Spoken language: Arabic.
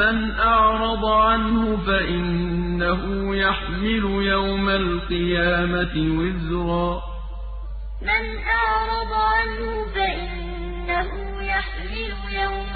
مَّنْ أَعْرَضَ عَنْهُ فَإِنَّهُ يَحْمِلُ يَوْمَ الْقِيَامَةِ وِزْرًا. مَّنْ أَعْرَضَ عَنْهُ فَإِنَّهُ يَحْمِلُ يَوْمَ